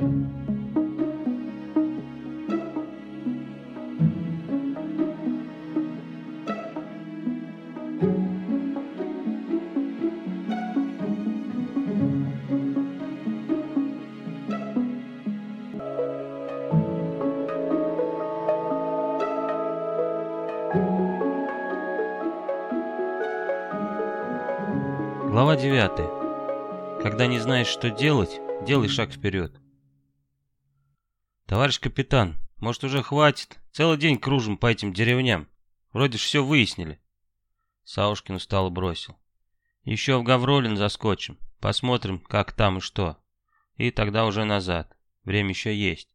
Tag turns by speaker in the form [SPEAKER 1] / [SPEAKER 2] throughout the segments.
[SPEAKER 1] Глава 9. Когда не знаешь, что делать, делай шаг вперед. Товарищ капитан, может уже хватит? Целый день кружим по этим деревням. Вроде ж все выяснили. Саушкин устало бросил. Еще в Гавролин заскочим. Посмотрим, как там и что. И тогда уже назад. Время еще есть.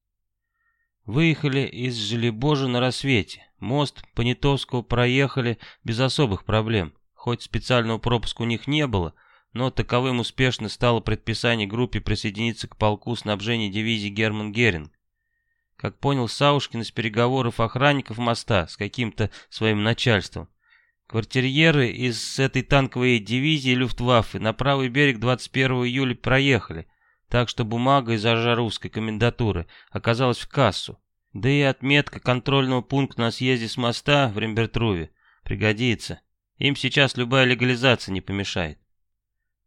[SPEAKER 1] Выехали из Желебожа на рассвете. Мост Понятовского проехали без особых проблем. Хоть специального пропуска у них не было, но таковым успешно стало предписание группе присоединиться к полку снабжения дивизии Герман Геринг. Как понял Саушкин из переговоров охранников моста с каким-то своим начальством, квартирьеры из этой танковой дивизии Люфтваффе на правый берег 21 июля проехали, так что бумага из Ажарусской комендатуры оказалась в кассу. Да и отметка контрольного пункта на съезде с моста в Рембертруве пригодится. Им сейчас любая легализация не помешает.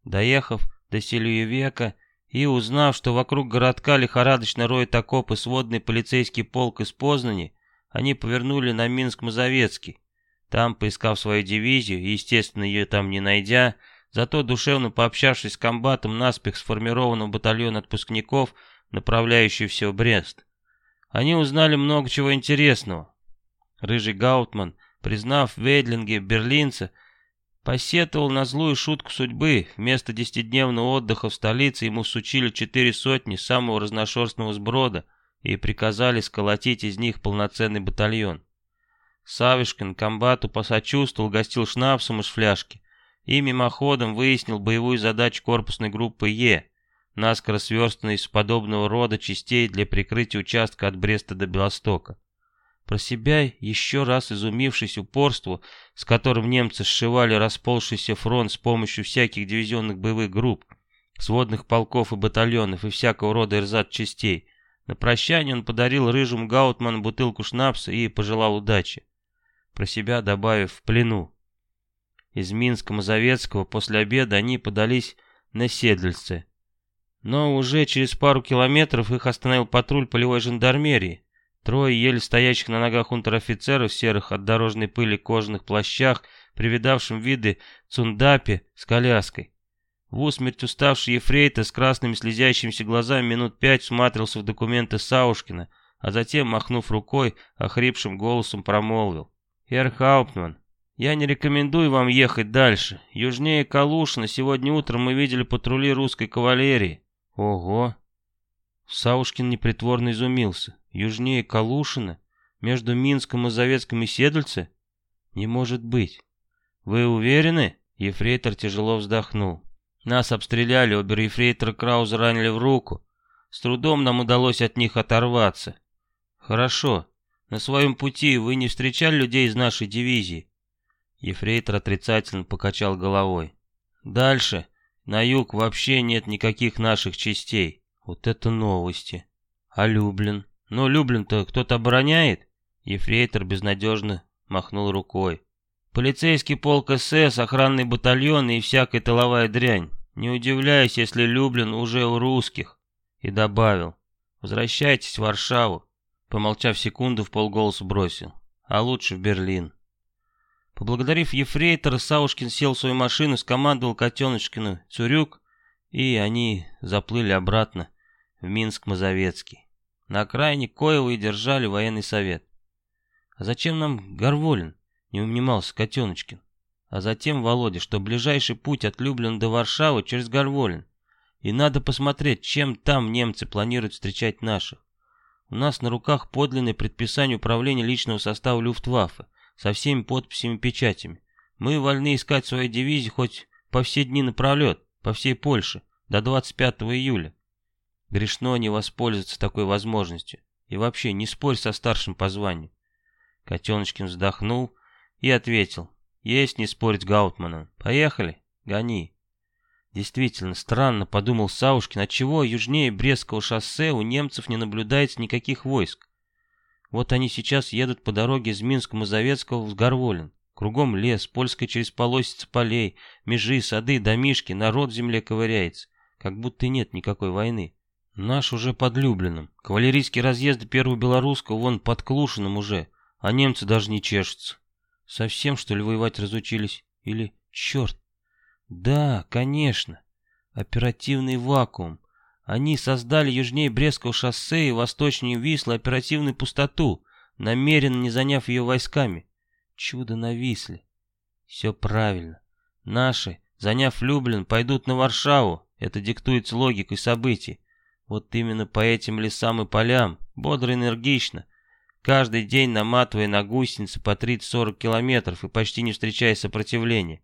[SPEAKER 1] Доехав до Сельюевека и узнав, что вокруг городка лихорадочно роет окопы сводный полицейский полк из Познани, они повернули на Минск-Мазовецкий. Там, поискав свою дивизию, и, естественно, ее там не найдя, зато душевно пообщавшись с комбатом наспех сформированного батальона отпускников, направляющегося в Брест, они узнали много чего интересного. Рыжий Гаутман — признав в Вейдлинге берлинца, посетовал на злую шутку судьбы. Вместо десятидневного отдыха в столице ему сучили четыре сотни самого разношерстного сброда и приказали сколотить из них полноценный батальон. Савишкин комбату посочувствовал, гостил шнапсом из фляжки и мимоходом выяснил боевую задачу корпусной группы Е, наскоро сверстанной из подобного рода частей для прикрытия участка от Бреста до Белостока. Про себя, еще раз изумившись упорству, с которым немцы сшивали расползшийся фронт с помощью всяких дивизионных боевых групп, сводных полков и батальонов и всякого рода эрзат-частей, на прощание он подарил рыжему Гаутману бутылку шнапса и пожелал удачи, про себя добавив «в плену». Из Минска Мазовецкого после обеда они подались на Седльце, но уже через пару километров их остановил патруль полевой жандармерии, Трое еле стоящих на ногах унтер-офицеров в серых от дорожной пыли кожаных плащах, привидавшим виды цундапе с коляской. В усмерть уставший ефрейта с красными слезящимися глазами минут пять всматривался в документы Саушкина, а затем, махнув рукой, охрипшим голосом промолвил. «Herr Хауптман, я не рекомендую вам ехать дальше. Южнее Калушина сегодня утром мы видели патрули русской кавалерии». «Ого!» Саушкин непритворно изумился. Южнее Калушина? Между Минском и Заветском и Седльце? Не может быть. Вы уверены? Ефрейтор тяжело вздохнул. Нас обстреляли, обер-ефрейтора Крауза ранили в руку. С трудом нам удалось от них оторваться. Хорошо. На своем пути вы не встречали людей из нашей дивизии? Ефрейтор отрицательно покачал головой. Дальше. На юг вообще нет никаких наших частей. Вот это новости. А Люблин? «Ну, Люблин-то кто-то обороняет?» Ефрейтор безнадежно махнул рукой. «Полицейский полк СС, охранный батальон и всякая тыловая дрянь. Не удивляюсь, если Люблин уже у русских». И добавил. «Возвращайтесь в Варшаву». Помолчав секунду, в полголоса бросил. «А лучше в Берлин». Поблагодарив ефрейтора, Саушкин сел в свою машину, скомандовал Котеночкину «Цурюк», и они заплыли обратно в Минск-Мазовецкий. На окраине Коева и держали военный совет. «А зачем нам Горволин?» — не унимался Котеночкин. «А затем, Володя, что ближайший путь от Люблина до Варшавы через Горволин. И надо посмотреть, чем там немцы планируют встречать наших. У нас на руках подлинное предписание управления личного состава Люфтваффе со всеми подписями и печатями. Мы вольны искать свою дивизию хоть по все дни напролет, по всей Польше, до 25 июля. Грешно не воспользоваться такой возможностью. И вообще, не спорь со старшим по званию. Котеночкин вздохнул и ответил. Есть не спорить с Гаутманом. Поехали, гони. Действительно, странно, подумал Саушкин, отчего южнее Брестского шоссе у немцев не наблюдается никаких войск. Вот они сейчас едут по дороге из Минска Мазовецкого в Горволин. Кругом лес, польская через полосица полей, межи, сады, домишки, народ в земле ковыряется. Как будто нет никакой войны. Наш уже под Люблином. Кавалерийские разъезды первого белорусского вон под Клушиным уже, а немцы даже не чешутся. Совсем, что ли, воевать разучились? Или, черт, да, конечно. Оперативный вакуум. Они создали южнее Брестского шоссе и восточнее Вислы оперативную пустоту, намеренно не заняв ее войсками. Чудо нависли. Все правильно. Наши, заняв Люблин, пойдут на Варшаву. Это диктуется логикой событий. Вот именно по этим лесам и полям, бодро и энергично, каждый день наматывая на гусеницы по 30-40 километров и почти не встречая сопротивления.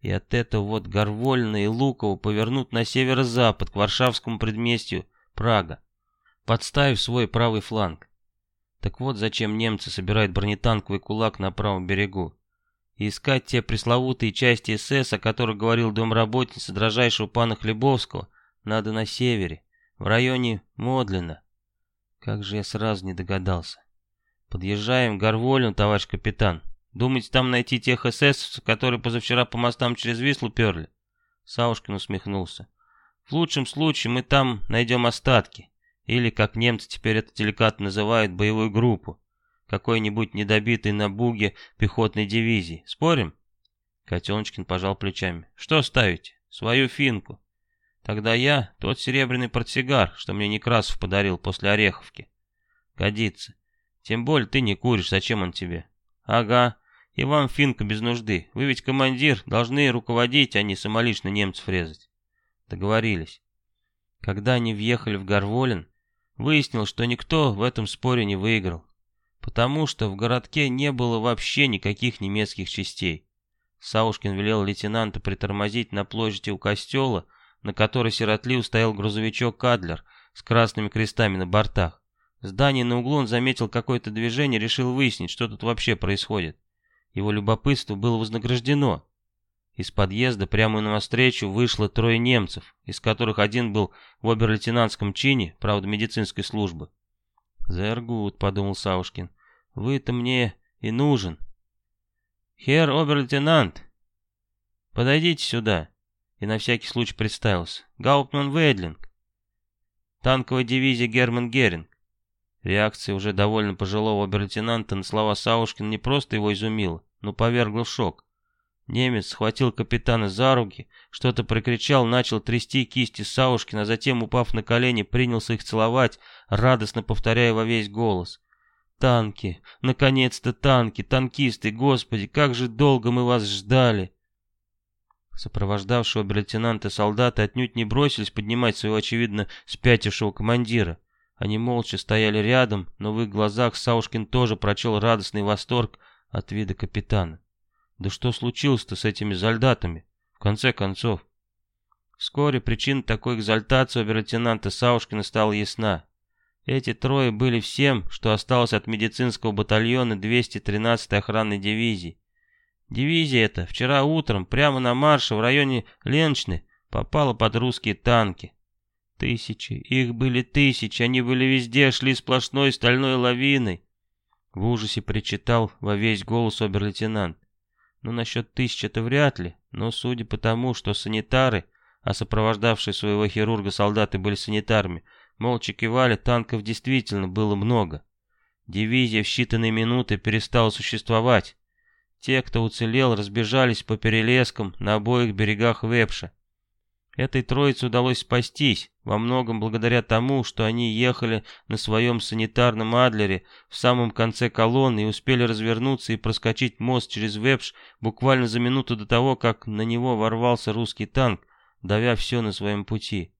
[SPEAKER 1] И от этого вот Горвольна и Луково повернут на северо-запад, к Варшавскому предместью Прага, подставив свой правый фланг. Так вот зачем немцы собирают бронетанковый кулак на правом берегу. И искать те пресловутые части СС, о которых говорил домработница дрожайшего пана Хлебовского, надо на севере, в районе Модлина. Как же я сразу не догадался. Подъезжаем к Горволину, товарищ капитан. Думаете, там найти тех эсэсовцев, которые позавчера по мостам через Вислу перли?» Саушкин усмехнулся. «В лучшем случае мы там найдем остатки. Или, как немцы теперь это деликатно называют, боевую группу. Какой-нибудь недобитый на буге пехотной дивизии. Спорим?» Котеночкин пожал плечами. «Что ставите? Свою финку. Тогда я тот серебряный портсигар, что мне Некрасов подарил после Ореховки. Годится. Тем более ты не куришь, зачем он тебе?» «Ага, и вам, Финка, без нужды. Вы ведь командир, должны руководить, а не самолично немцев резать. Договорились. Когда они въехали в Горволин, выяснилось, что никто в этом споре не выиграл. Потому что в городке не было вообще никаких немецких частей. Саушкин велел лейтенанту притормозить на площади у костела, на которой сиротливо стоял грузовичок «Кадлер» с красными крестами на бортах. Здание на углу он заметил какое-то движение, решил выяснить, что тут вообще происходит. Его любопытство было вознаграждено. Из подъезда прямо навстречу вышло трое немцев, из которых один был в обер-лейтенантском чине, правда, медицинской службы. «Зергут», — подумал Саушкин, — «вы-то мне и нужен». «Хер обер-лейтенант, подойдите сюда», и на всякий случай представился. «Гауптман Вейдлинг, танковая дивизия Герман Геринг». Реакция уже довольно пожилого обер-лейтенанта на слова Саушкина не просто его изумила, но повергла в шок. Немец схватил капитана за руки, что-то прокричал, начал трясти кисти Саушкина, а затем, упав на колени, принялся их целовать, радостно повторяя во весь голос. «Танки! Наконец-то танки! Танкисты! Господи, как же долго мы вас ждали!» Сопровождавшие обер-лейтенанта солдаты отнюдь не бросились поднимать своего, очевидно, спятившего командира. Они молча стояли рядом, но в их глазах Саушкин тоже прочел радостный восторг от вида капитана. Да что случилось-то с этими солдатами, в конце концов? Вскоре причина такой экзальтации обер-лейтенанта Саушкина стала ясна. Эти трое были всем, что осталось от медицинского батальона 213-й охранной дивизии. Дивизия эта вчера утром прямо на марше в районе Ленчны попала под русские танки. Тысячи, их были тысячи, они были везде, шли сплошной стальной лавиной. В ужасе причитал во весь голос обер-лейтенант. Ну, насчет тысяч это вряд ли, но судя по тому, что санитары, а сопровождавшие своего хирурга солдаты были санитарами, молча кивали, танков действительно было много. Дивизия в считанные минуты перестала существовать. Те, кто уцелел, разбежались по перелескам на обоих берегах Вепша. Этой троице удалось спастись, во многом благодаря тому, что они ехали на своем санитарном Адлере в самом конце колонны и успели развернуться и проскочить мост через Вепш буквально за минуту до того, как на него ворвался русский танк, давя все на своем пути.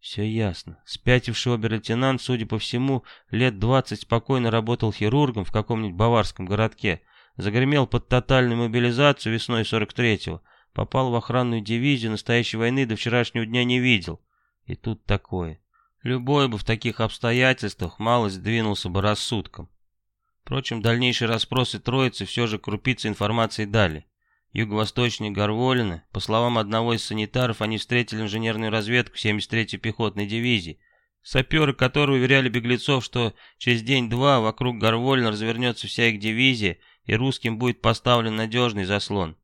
[SPEAKER 1] Все ясно. Спятивший обер-лейтенант, судя по всему, лет двадцать спокойно работал хирургом в каком-нибудь баварском городке, загремел под тотальную мобилизацию весной 43-го, Попал в охранную дивизию, настоящей войны до вчерашнего дня не видел. И тут такое. Любой бы в таких обстоятельствах малость двинулся бы рассудком. Впрочем, дальнейшие расспросы троицы все же крупицы информации дали. юго-восточнее Горволина. По словам одного из санитаров, они встретили инженерную разведку 73-й пехотной дивизии, саперы которые уверяли беглецов, что через день-два вокруг Горволина развернется вся их дивизия, и русским будет поставлен надежный заслон.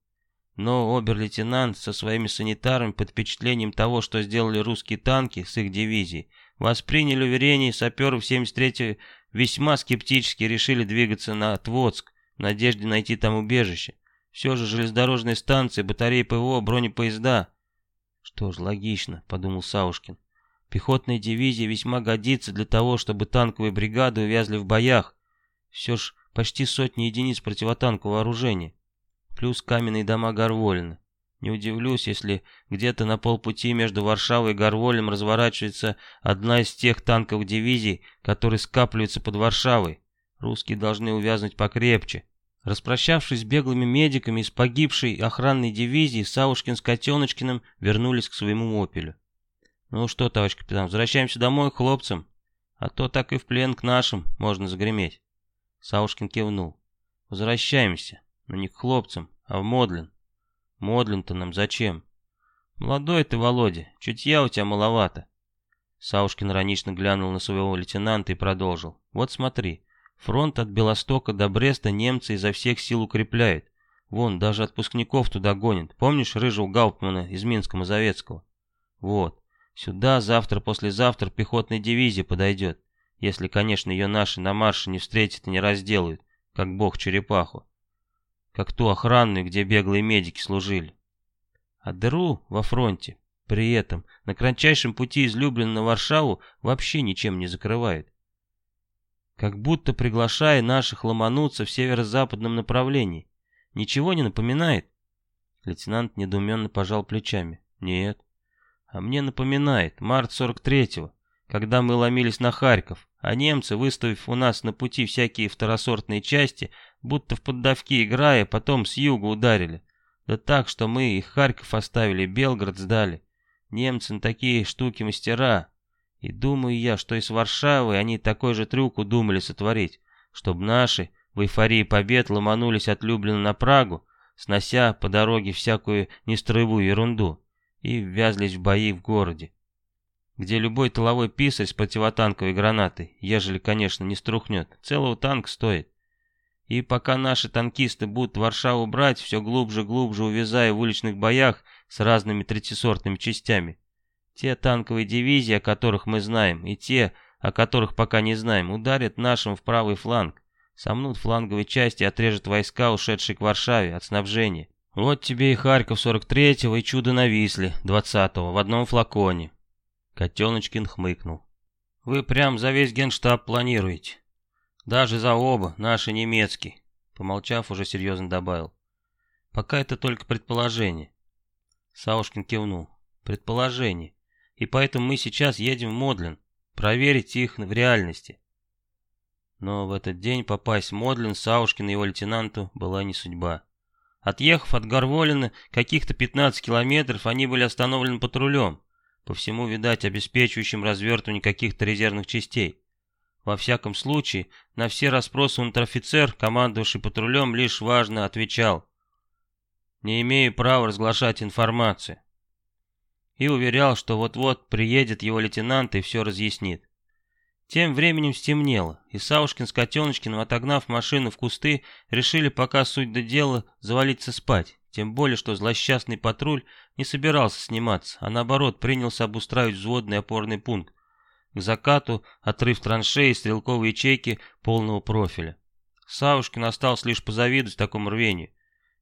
[SPEAKER 1] Но обер-лейтенант со своими санитарами под впечатлением того, что сделали русские танки с их дивизией, восприняли уверение саперов 73-й весьма скептически решили двигаться на Твоцк в надежде найти там убежище. Все же железнодорожные станции, батареи ПВО, бронепоезда. Что ж, логично, подумал Саушкин. Пехотная дивизия весьма годится для того, чтобы танковые бригады увязли в боях. Все ж почти сотни единиц противотанкового вооружения плюс каменные дома Горволина. Не удивлюсь, если где-то на полпути между Варшавой и Горволем разворачивается одна из тех танковых дивизий, которые скапливаются под Варшавой. Русские должны увязнуть покрепче. Распрощавшись с беглыми медиками из погибшей охранной дивизии, Савушкин с Котеночкиным вернулись к своему «Опелю». «Ну что, товарищ капитан, возвращаемся домой к хлопцам, а то так и в плен к нашим можно загреметь». Саушкин кивнул. «Возвращаемся. Но не к хлопцам, а в Модлин. Модлин-то нам зачем? Молодой ты, Володя, чутья у тебя маловато. Саушкин иронично глянул на своего лейтенанта и продолжил. Вот смотри, фронт от Белостока до Бреста немцы изо всех сил укрепляют. Вон, даже отпускников туда гонят. Помнишь рыжего Гауптмана из Минска Мазовецкого? Вот, сюда завтра-послезавтра пехотная дивизия подойдет. Если, конечно, ее наши на марше не встретят и не разделают, как бог черепаху как ту охранную, где беглые медики служили. А дыру во фронте при этом на кратчайшем пути из Люблина на Варшаву вообще ничем не закрывает. Как будто приглашая наших ломануться в северо-западном направлении. Ничего не напоминает? Лейтенант недоуменно пожал плечами. Нет. А мне напоминает март 43-го, когда мы ломились на Харьков, а немцы, выставив у нас на пути всякие второсортные части, будто в поддавки играя, потом с юга ударили. Да так, что мы их Харьков оставили, Белгород сдали. Немцы на такие штуки мастера. И думаю я, что и с Варшавой они такой же трюк удумали сотворить, чтобы наши в эйфории побед ломанулись от Люблина на Прагу, снося по дороге всякую нестроевую ерунду, и ввязлись в бои в городе, где любой тыловой писарь с противотанковой гранатой, ежели, конечно, не струхнет, целого танка стоит. И пока наши танкисты будут Варшаву брать, все глубже-глубже увязая в уличных боях с разными третисортными частями, те танковые дивизии, о которых мы знаем, и те, о которых пока не знаем, ударят нашим в правый фланг, сомнут фланговые части и отрежут войска, ушедшие к Варшаве, от снабжения. Вот тебе и Харьков 43-го, и чудо на Висле 20-го, в одном флаконе. Котеночкин хмыкнул. Вы прям за весь генштаб планируете. Даже за оба, наши немецкий. Помолчав, уже серьезно добавил. Пока это только предположение. Саушкин кивнул. Предположение. И поэтому мы сейчас едем в Модлин. Проверить их в реальности. Но в этот день попасть в Модлин Саушкин и его лейтенанту была не судьба. Отъехав от Горволина каких-то 15 километров, они были остановлены патрулем, по всему, видать, обеспечивающим развертывание каких-то резервных частей. Во всяком случае, на все расспросы унтер-офицер, командовавший патрулем, лишь важно отвечал «Не имею права разглашать информацию» и уверял, что вот-вот приедет его лейтенант и все разъяснит. Тем временем стемнело, и Саушкин с Котеночкиным, отогнав машину в кусты, решили пока суть до дела завалиться спать, тем более, что злосчастный патруль не собирался сниматься, а наоборот принялся обустраивать взводный опорный пункт, к закату отрыв траншеи и стрелковые ячейки полного профиля. Савушкин остался лишь позавидовать такому рвению.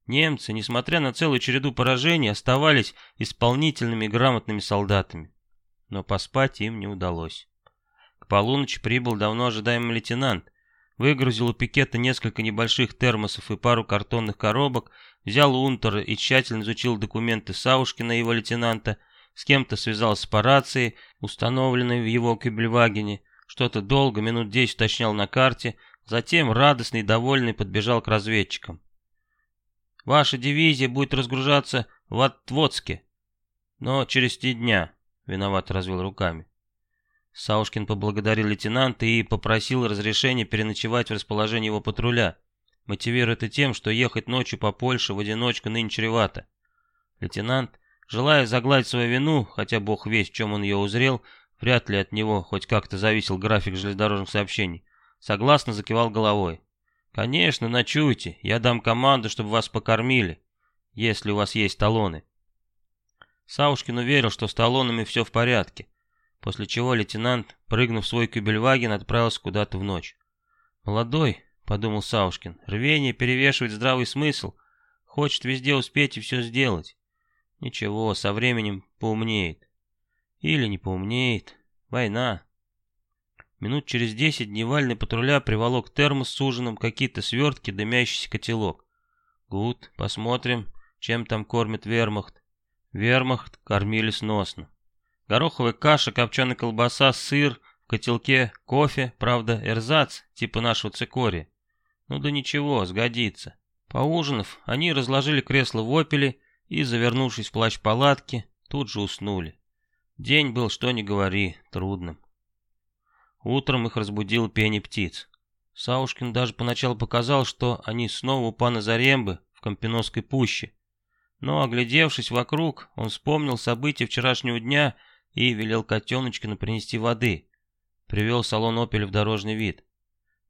[SPEAKER 1] Немцы, несмотря на целую череду поражений, оставались исполнительными и грамотными солдатами. Но поспать им не удалось. К полуночи прибыл давно ожидаемый лейтенант, выгрузил у пикета несколько небольших термосов и пару картонных коробок, взял унтер и тщательно изучил документы Саушкина и его лейтенанта, с кем-то связался по рации, установленной в его кабельвагене, что-то долго, минут десять уточнял на карте, затем, радостный и довольный, подбежал к разведчикам. «Ваша дивизия будет разгружаться в Отводске, но через три дня», — виновато развел руками. Саушкин поблагодарил лейтенанта и попросил разрешения переночевать в расположении его патруля. Мотивируя это тем, что ехать ночью по Польше в одиночку ныне чревато. Лейтенант, желая загладить свою вину, хотя бог весь, в чем он ее узрел, вряд ли от него хоть как-то зависел график железнодорожных сообщений, согласно закивал головой. «Конечно, ночуйте, я дам команду, чтобы вас покормили, если у вас есть талоны». Саушкин уверил, что с талонами все в порядке, после чего лейтенант, прыгнув в свой кюбельваген, отправился куда-то в ночь. «Молодой», — подумал Саушкин, — «рвение перевешивает здравый смысл, хочет везде успеть и все сделать. Ничего, со временем поумнеет. Или не поумнеет. Война». Минут через десять дневальный патруля приволок термос с ужином, какие-то свертки, дымящийся котелок. «Гуд, посмотрим, чем там кормит вермахт». Вермахт кормили сносно. Гороховая каша, копченая колбаса, сыр, в котелке кофе, правда, эрзац, типа нашего цикория. Ну да ничего, сгодится. Поужинав, они разложили кресло в опеле и, завернувшись в плащ палатки, тут же уснули. День был, что ни говори, трудным. Утром их разбудил пение птиц. Саушкин даже поначалу показал, что они снова у пана Зарембы в Компиновской пуще. Но, оглядевшись вокруг, он вспомнил события вчерашнего дня и велел котеночкину принести воды. Привел салон «Опель» в дорожный вид.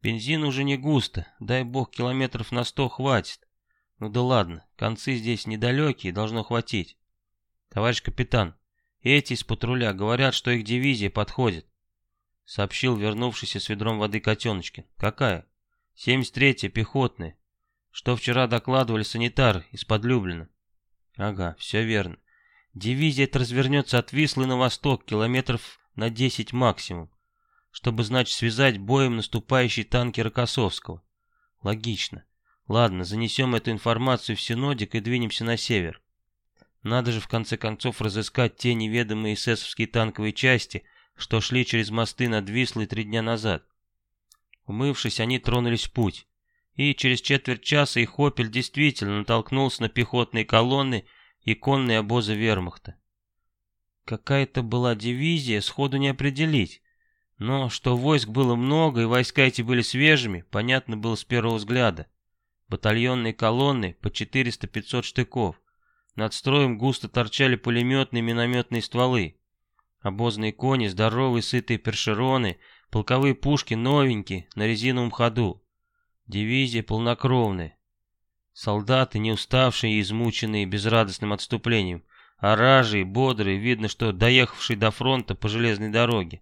[SPEAKER 1] Бензин уже не густо, дай бог километров на сто хватит. Ну да ладно, концы здесь недалекие, должно хватить. Товарищ капитан, эти из патруля говорят, что их дивизия подходит. Сообщил вернувшийся с ведром воды котеночкин. Какая? 73-я пехотная. Что вчера докладывали санитары из Подлюблина. Ага, все верно. Дивизия эта развернется от Вислы на восток, километров на 10 максимум, чтобы, значит, связать боем наступающие танки Рокоссовского. Логично. Ладно, занесем эту информацию в Синодик и двинемся на север. Надо же в конце концов разыскать те неведомые эсэсовские танковые части, что шли через мосты над Вислой три дня назад. Умывшись, они тронулись в путь. И через четверть часа их «Опель» действительно натолкнулся на пехотные колонны и конные обозы вермахта. Какая-то была дивизия, сходу не определить. Но что войск было много и войска эти были свежими, понятно было с первого взгляда. Батальонные колонны по 400-500 штыков. Над строем густо торчали пулеметные и минометные стволы. Обозные кони, здоровые сытые першероны, полковые пушки новенькие, на резиновом ходу. Дивизия полнокровная. Солдаты, не уставшие и измученные безрадостным отступлением, а ражие, бодрые, видно, что доехавшие до фронта по железной дороге.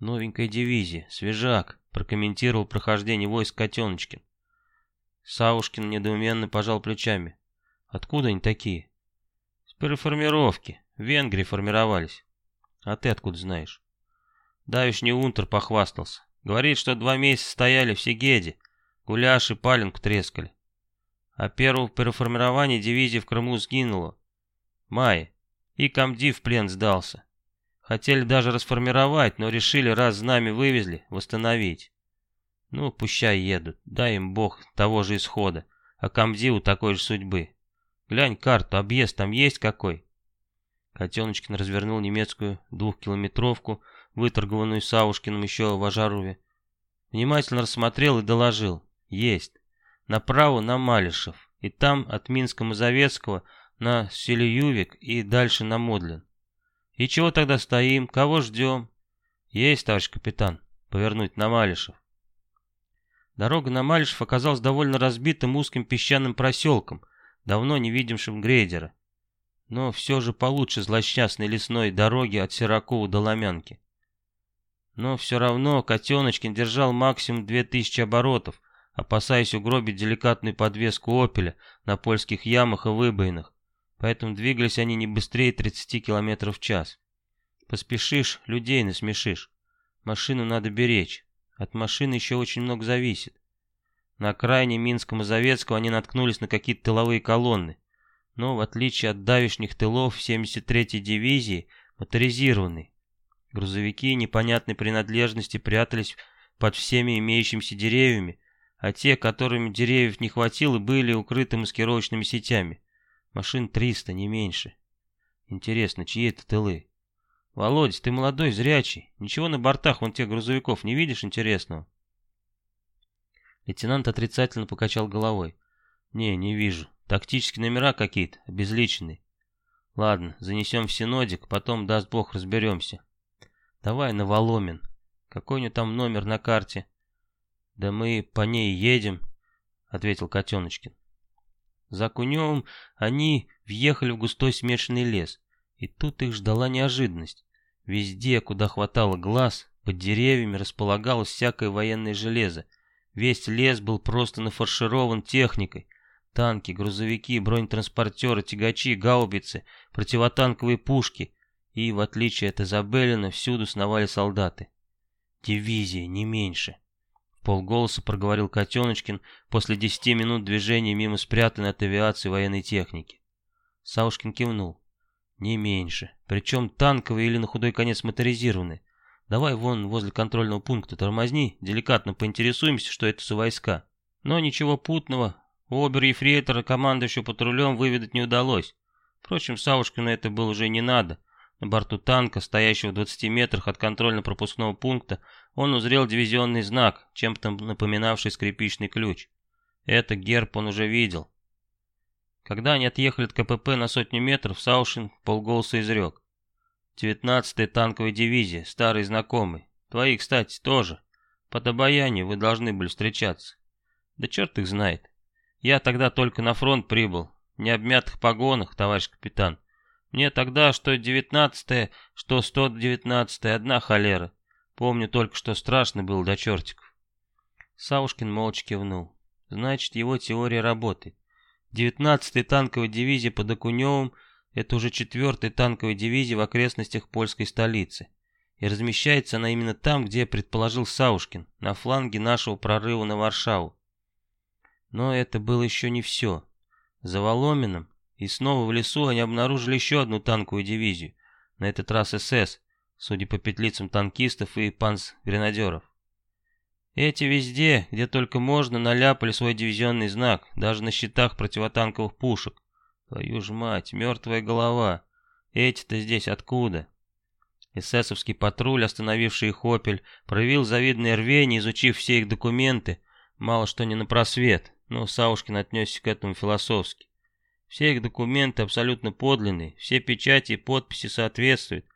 [SPEAKER 1] «Новенькая дивизия, свежак», — прокомментировал прохождение войск Котеночкин. Саушкин недоуменно пожал плечами. «Откуда они такие?» «С переформировки. В Венгрии формировались». «А ты откуда знаешь?» Давишний унтер похвастался. Говорит, что два месяца стояли в Сигеде, гуляш и паленку трескали а первого переформирования дивизии в Крыму сгинуло. Май. И комдив в плен сдался. Хотели даже расформировать, но решили, раз знамя вывезли, восстановить. Ну, пущай едут, дай им бог того же исхода, а комдиву такой же судьбы. Глянь карту, объезд там есть какой? Котеночкин развернул немецкую двухкилометровку, выторгованную Саушкиным еще в Ажарове. Внимательно рассмотрел и доложил. Есть направо на Малишев, и там от Минска Мазовецкого на Селиювик и дальше на Модлин. И чего тогда стоим, кого ждем? Есть, товарищ капитан, повернуть на Малишев. Дорога на Малишев оказалась довольно разбитым узким песчаным проселком, давно не видевшим грейдера. Но все же получше злосчастной лесной дороги от Сиракова до Ломянки. Но все равно Котеночкин держал максимум 2000 оборотов, опасаясь угробить деликатную подвеску «Опеля» на польских ямах и выбоинах, поэтому двигались они не быстрее 30 км в час. Поспешишь, людей насмешишь. Машину надо беречь. От машины еще очень много зависит. На окраине Завецкого они наткнулись на какие-то тыловые колонны. Но, в отличие от давишних тылов 73-й дивизии, моторизированные. Грузовики непонятной принадлежности прятались под всеми имеющимися деревьями, а те, которым деревьев не хватило, были укрыты маскировочными сетями. Машин 300, не меньше. Интересно, чьи это тылы? Володя, ты молодой, зрячий. Ничего на бортах вон тех грузовиков не видишь интересного? Лейтенант отрицательно покачал головой. «Не, не вижу. Тактические номера какие-то, обезличенные. Ладно, занесем в синодик, потом, даст бог, разберемся. Давай на Воломин. Какой у него там номер на карте?» «Да мы по ней едем», — ответил Котеночкин. За Куневым они въехали в густой смешанный лес, и тут их ждала неожиданность. Везде, куда хватало глаз, под деревьями располагалось всякое военное железо. Весь лес был просто нафарширован техникой. Танки, грузовики, бронетранспортеры, тягачи, гаубицы, противотанковые пушки. И, в отличие от Изабеллина, всюду сновали солдаты. Дивизия, не меньше. Полголоса проговорил Котеночкин после десяти минут движения мимо спрятанной от авиации военной техники. Саушкин кивнул. Не меньше. Причем танковые или на худой конец моторизированные. Давай вон возле контрольного пункта тормозни, деликатно поинтересуемся, что это за войска. Но ничего путного. Обер-ефрейтора, командующего патрулем, выведать не удалось. Впрочем, Саушкину это было уже не надо. На борту танка, стоящего в 20 метрах от контрольно-пропускного пункта, он узрел дивизионный знак, чем-то напоминавший скрипичный ключ. Это герб он уже видел. Когда они отъехали от КПП на сотню метров, Саушин полголоса изрек. «Девятнадцатая танковая дивизия, старый знакомый. Твои, кстати, тоже. Под обаянию вы должны были встречаться. Да черт их знает. Я тогда только на фронт прибыл, не обмятых погонах, товарищ капитан. Мне тогда что девятнадцатая, что сто девятнадцатая, одна холера. Помню только, что страшно было до чертиков. Саушкин молча кивнул. Значит, его теория работает. 19-я танковая дивизия под Окуневым – это уже 4-я танковая дивизия в окрестностях польской столицы. И размещается она именно там, где предположил Саушкин, на фланге нашего прорыва на Варшаву. Но это было еще не все. За Воломином и снова в лесу они обнаружили еще одну танковую дивизию, на этот раз СС, судя по петлицам танкистов и панцгренадеров. Эти везде, где только можно, наляпали свой дивизионный знак, даже на щитах противотанковых пушек. Твою ж мать, мертвая голова. Эти-то здесь откуда? Эсэсовский патруль, остановивший их «Опель», проявил завидное рвение, изучив все их документы. Мало что не на просвет, но Саушкин отнесся к этому философски. Все их документы абсолютно подлинные, все печати и подписи соответствуют.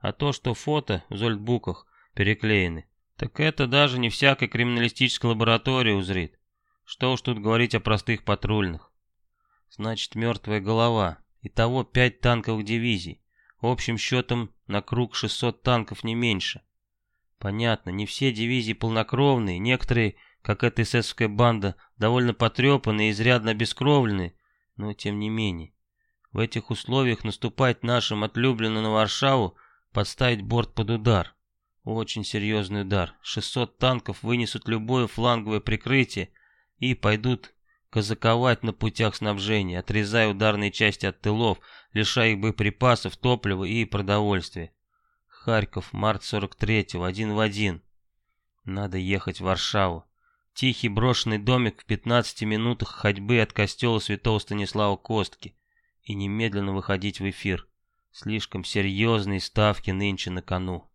[SPEAKER 1] А то, что фото в зольдбуках переклеены, так это даже не всякая криминалистическая лаборатория узрит. Что уж тут говорить о простых патрульных. Значит, мертвая голова. Итого пять танковых дивизий. Общим счетом на круг 600 танков не меньше. Понятно, не все дивизии полнокровные, некоторые, как эта эсэсовская банда, довольно потрепанные и изрядно обескровленные, но тем не менее. В этих условиях наступать нашим отлюбленным на Варшаву, подставить борт под удар. Очень серьезный удар. 600 танков вынесут любое фланговое прикрытие и пойдут казаковать на путях снабжения, отрезая ударные части от тылов, лишая их боеприпасов, топлива и продовольствия. Харьков, март 43-го, один в один. Надо ехать в Варшаву. Тихий брошенный домик в 15 минутах ходьбы от костела святого Станислава Костки. И немедленно выходить в эфир. Слишком серьезные ставки нынче на кону.